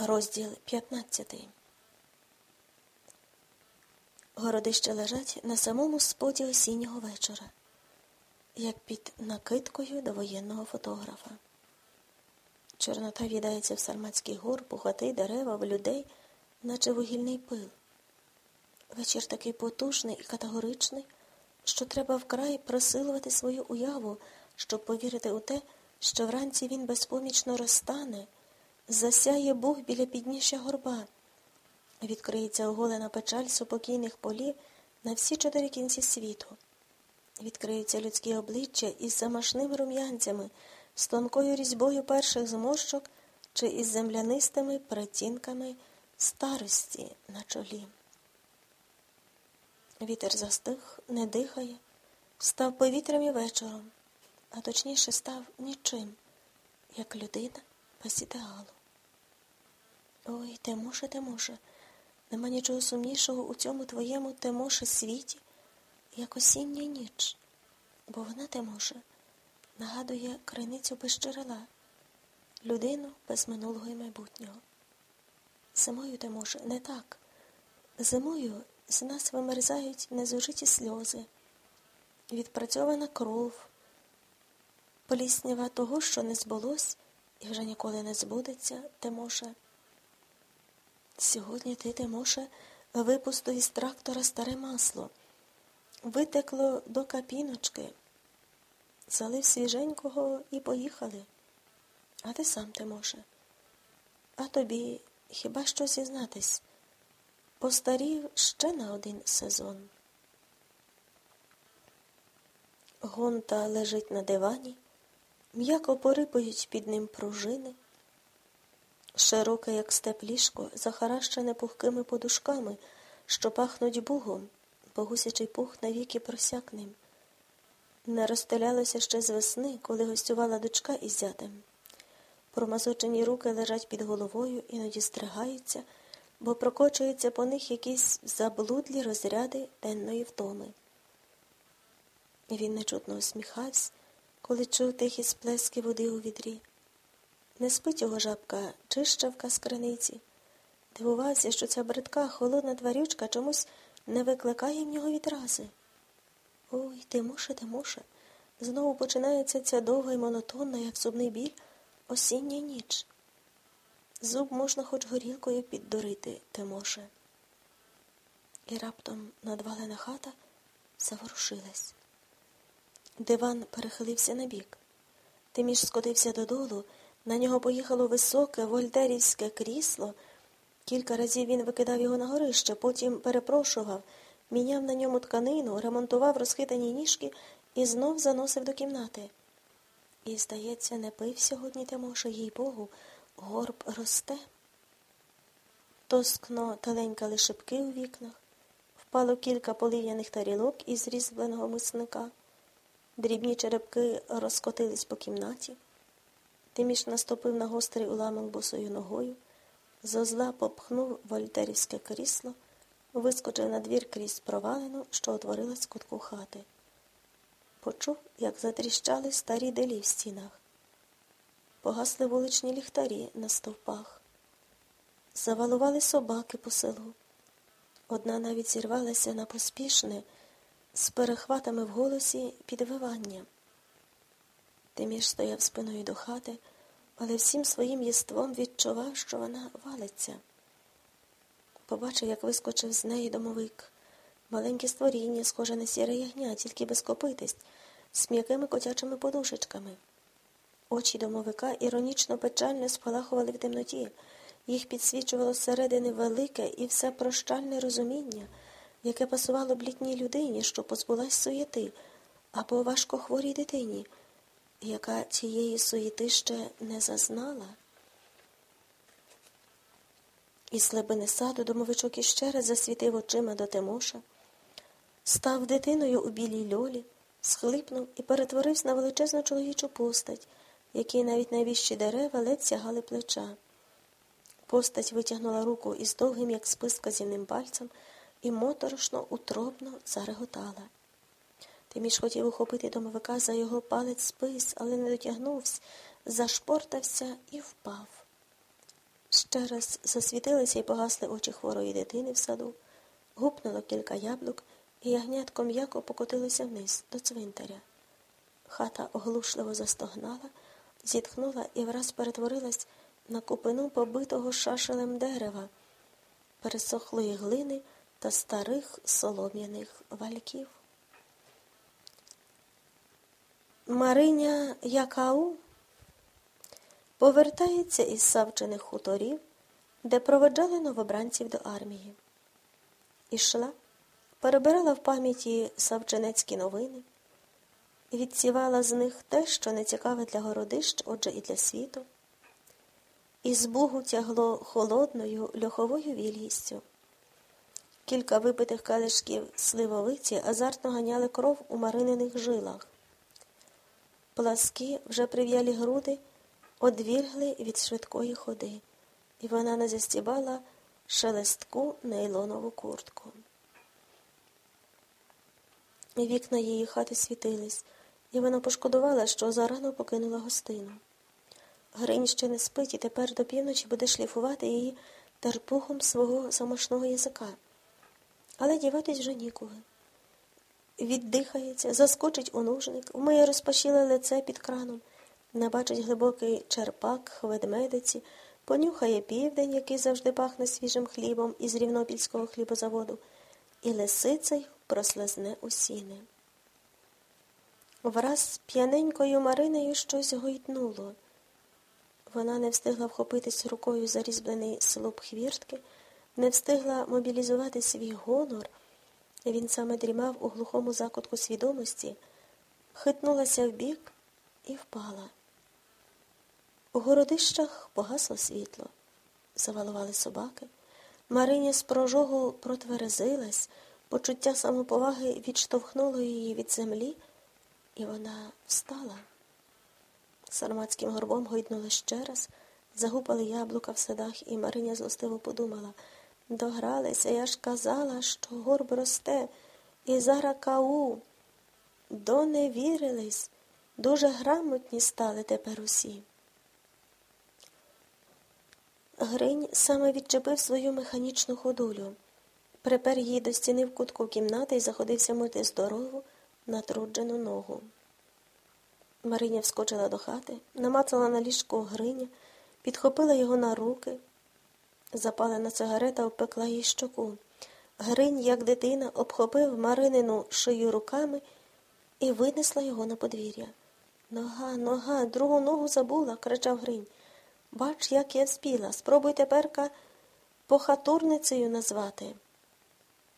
Розділ 15 Городища лежать на самому споді осіннього вечора, як під накидкою до воєнного фотографа. Чорнота відається в Сарматський гор, пухоти, дерева, в людей, наче вугільний пил. Вечір такий потужний і категоричний, що треба вкрай просилувати свою уяву, щоб повірити у те, що вранці він безпомічно розтане. Засяє Бог біля підніжжя горба. Відкриється оголена печаль супокійних полів на всі чотири кінці світу. Відкриються людські обличчя із замашними рум'янцями, з тонкою різьбою перших зморщок чи із землянистими перетінками старості на чолі. Вітер застиг, не дихає, став повітрям і вечором, а точніше став нічим, як людина без ідеалу. Ой, Тимоше, Тимоше, нема нічого сумнішого у цьому твоєму Тимоше світі, як осіння ніч, бо вона, Тимоше, нагадує криницю без джерела, людину без минулого і майбутнього. Зимою, Тимоше, не так. Зимою з нас вимерзають незужиті сльози, відпрацьована кров, поліснява того, що не збулось і вже ніколи не збудеться, Тимоше. Сьогодні ти, Тимоше, випустив із трактора старе масло, витекло до капіночки, залив свіженького і поїхали. А ти сам, Тимоше. А тобі хіба що зізнатись? Постарів ще на один сезон. Гонта лежить на дивані, м'яко порипують під ним пружини. Широке, як степ ліжко, захаращене пухкими подушками, що пахнуть бугом, бо гусячий пух навіки просяк ним. Не розстелялося ще з весни, коли гостювала дочка із зятем. Промазочені руки лежать під головою, іноді стригаються, бо прокочуються по них якісь заблудлі розряди денної втоми. Він нечутно усміхався, коли чув тихі сплески води у відрі. Не спить його жабка, чищавка з криниці. Дивувався, що ця бридка, холодна тварючка чомусь не викликає в нього відрази. Ой, Тимоше, Тимоше, знову починається ця довга і монотонна, як зубний біль, осіння ніч. Зуб можна хоч горілкою піддурити, Тимоше. І раптом надвалена хата заворушилась. Диван перехилився на бік. Тиміш скотився додолу. На нього поїхало високе вольтерівське крісло. Кілька разів він викидав його на горище, потім перепрошував, міняв на ньому тканину, ремонтував розхитані ніжки і знов заносив до кімнати. І, здається, не пив сьогодні Тимоша, їй богу, горб росте. Тоскно таленькали шибки у вікнах, впало кілька полив'яних тарілок із різьбленого мисника, дрібні черепки розкотились по кімнаті. Тиміш наступив на гострий уламок босою ногою, зозла попхнув вольтерівське крісло, вискочив на двір крізь провалину, що отворилась кутку хати. Почув, як затріщали старі делі в стінах. Погасли вуличні ліхтарі на стовпах. Завалували собаки по селу. Одна навіть зірвалася на поспішне, з перехватами в голосі підвивання. Тиміш стояв спиною до хати, але всім своїм єством відчував, що вона валиться. Побачив, як вискочив з неї домовик. Маленьке створіння, схоже на сіре ягня, тільки без копитисть, з м'якими котячими подушечками. Очі домовика іронічно печально спалахували в темноті. Їх підсвічувало зсередини велике і все прощальне розуміння, яке пасувало б літній людині, що позбулась суєти, або важкохворій дитині яка цієї суєти ще не зазнала. Із глибини саду домовичок іще раз засвітив очима до Тимоша, став дитиною у білій льолі, схлипнув і перетворився на величезну чоловічу постать, якій навіть найвищі дерева ледь сягали плеча. Постать витягнула руку із довгим, як спис казівним пальцем, і моторошно, утробно зареготала. Тиміш хотів ухопити домовика за його палець спис, але не дотягнувся, зашпортався і впав. Ще раз засвітилися і погасли очі хворої дитини в саду, гупнуло кілька яблук, і ягнятко м'яко покотилося вниз до цвинтаря. Хата оглушливо застогнала, зітхнула і враз перетворилась на купину побитого шашелем дерева, пересохлої глини та старих солом'яних вальків. Мариня Якау повертається із Савчених хуторів, де проведжали новобранців до армії. Ішла, перебирала в пам'яті савченецькі новини, відсівала з них те, що не цікаве для городищ, отже, і для світу. Із бугу тягло холодною льоховою вільгістю. Кілька випитих калишків сливовиці азартно ганяли кров у маринених жилах. Пласки, вже прив'ялі груди, одвіргли від швидкої ходи, і вона не застібала шелестку нейлонову куртку. Вікна її хати світились, і вона пошкодувала, що зарано покинула гостину. Гринь ще не спить і тепер до півночі буде шліфувати її терпухом свого замашного язика. Але діватись вже ніколи. Віддихається, заскочить у нужник, вмиє розпашіле лице під краном, набачить глибокий черпак, ведмедиці, понюхає південь, який завжди пахне свіжим хлібом із рівнопільського хлібозаводу, і лисицею прослизне у сіни. Враз п'яненькою Маринею щось гойтнуло. Вона не встигла вхопитись рукою за різьблений слуп хвіртки, не встигла мобілізувати свій гонор. Він саме дрімав у глухому закутку свідомості, хитнулася вбік і впала. У городищах погасло світло, завалували собаки. Мариня з прожогу протверезилась, почуття самоповаги відштовхнуло її від землі, і вона встала. Сарматським горбом гойднула ще раз, загупали яблука в садах, і Мариня злостиво подумала догралися, я ж казала, що горб росте, і зараз кау. Доневірились, дуже грамотні стали тепер усі. Гринь саме відчепив свою механічну ходулю, припер її до стіни в кутку кімнати і заходився мити здорову, натруджену ногу. Мариня вскочила до хати, намацала на ліжку Гриня, підхопила його на руки. Запалена цигарета впекла їй щоку. Гринь, як дитина, обхопив Маринину шию руками і винесла його на подвір'я. Нога, нога, другу ногу забула, кричав Гринь. Бач, як я спіла. Спробуй теперка похатурницею назвати.